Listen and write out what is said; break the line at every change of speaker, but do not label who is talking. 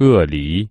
鳄梨